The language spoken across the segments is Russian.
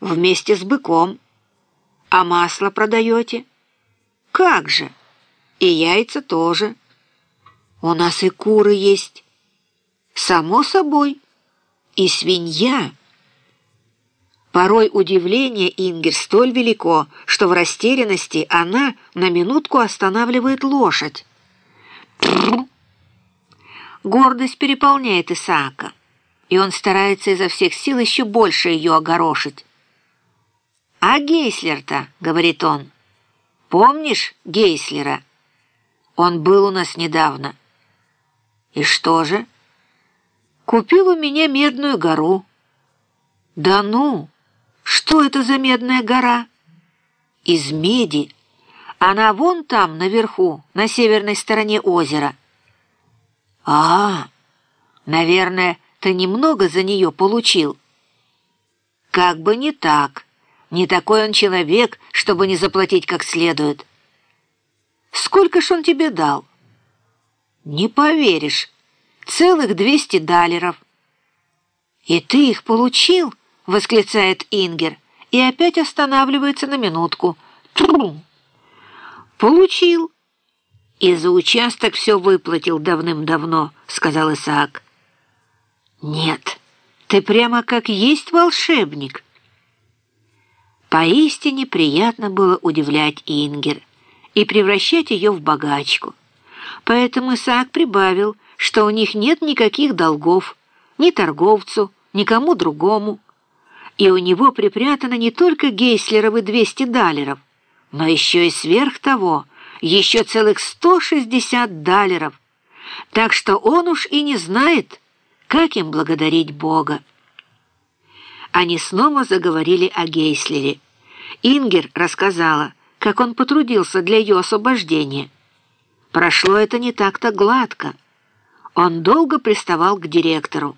Вместе с быком. А масло продаете? Как же? И яйца тоже. У нас и куры есть. Само собой. И свинья. Порой удивление Ингер столь велико, что в растерянности она на минутку останавливает лошадь. Гордость переполняет Исаака, и он старается изо всех сил еще больше ее огорошить. «А Гейслер-то», — говорит он, — «помнишь Гейслера? Он был у нас недавно». «И что же?» «Купил у меня медную гору». «Да ну! Что это за медная гора?» «Из меди. Она вон там, наверху, на северной стороне озера». «А, наверное, ты немного за нее получил». «Как бы не так. Не такой он человек, чтобы не заплатить как следует». «Сколько ж он тебе дал?» «Не поверишь, целых двести далеров». «И ты их получил?» — восклицает Ингер и опять останавливается на минутку. «Трум!» «Получил». «И за участок все выплатил давным-давно», — сказал Исаак. «Нет, ты прямо как есть волшебник». Поистине приятно было удивлять Ингер и превращать ее в богачку. Поэтому Исаак прибавил, что у них нет никаких долгов ни торговцу, никому другому. И у него припрятано не только гейслеровы 200 далеров, но еще и сверх того — еще целых 160 далеров, так что он уж и не знает, как им благодарить Бога. Они снова заговорили о Гейслере. Ингер рассказала, как он потрудился для ее освобождения. Прошло это не так-то гладко. Он долго приставал к директору.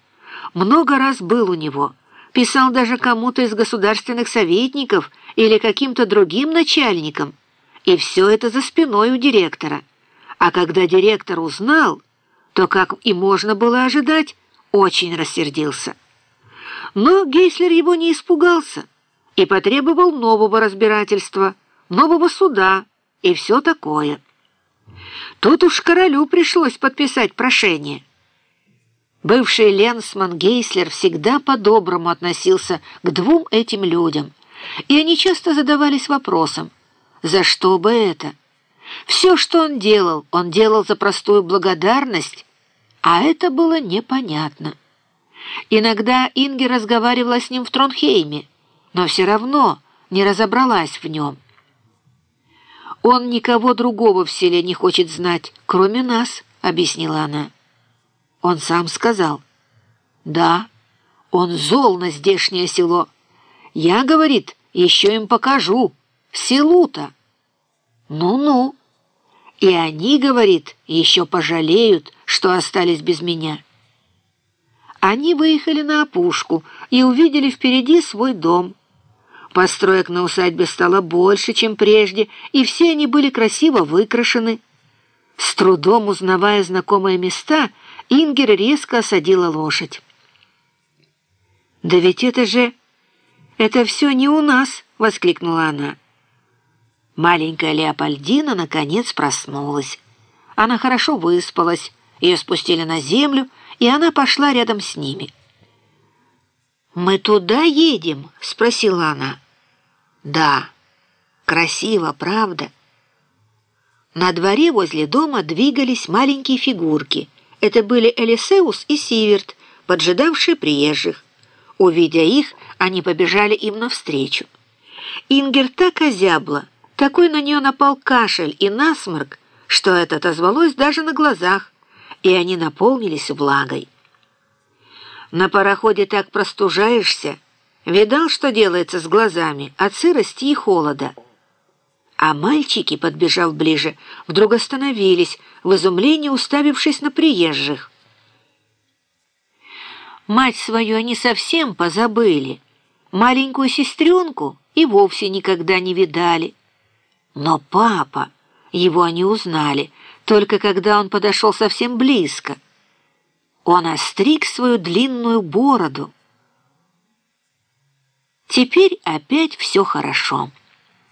Много раз был у него. Писал даже кому-то из государственных советников или каким-то другим начальникам. И все это за спиной у директора. А когда директор узнал, то, как и можно было ожидать, очень рассердился. Но Гейслер его не испугался и потребовал нового разбирательства, нового суда и все такое. Тут уж королю пришлось подписать прошение. Бывший Ленсман Гейслер всегда по-доброму относился к двум этим людям, и они часто задавались вопросом, за что бы это? Все, что он делал, он делал за простую благодарность, а это было непонятно. Иногда Инги разговаривала с ним в Тронхейме, но все равно не разобралась в нем. «Он никого другого в селе не хочет знать, кроме нас», — объяснила она. Он сам сказал. «Да, он зол на здешнее село. Я, — говорит, — еще им покажу». В селу-то. Ну-ну. И они, говорит, еще пожалеют, что остались без меня. Они выехали на опушку и увидели впереди свой дом. Построек на усадьбе стало больше, чем прежде, и все они были красиво выкрашены. С трудом узнавая знакомые места, Ингер резко осадила лошадь. «Да ведь это же... это все не у нас!» — воскликнула она. Маленькая Леопольдина наконец проснулась. Она хорошо выспалась, ее спустили на землю, и она пошла рядом с ними. «Мы туда едем?» — спросила она. «Да, красиво, правда?» На дворе возле дома двигались маленькие фигурки. Это были Элисеус и Сиверт, поджидавшие приезжих. Увидя их, они побежали им навстречу. Ингер так озябла, такой на нее напал кашель и насморк, что это отозвалось даже на глазах, и они наполнились влагой. На пароходе так простужаешься, видал, что делается с глазами от сырости и холода. А мальчики, подбежав ближе, вдруг остановились, в изумлении уставившись на приезжих. Мать свою они совсем позабыли, маленькую сестренку и вовсе никогда не видали. Но папа, его они узнали, только когда он подошел совсем близко. Он остриг свою длинную бороду. Теперь опять все хорошо.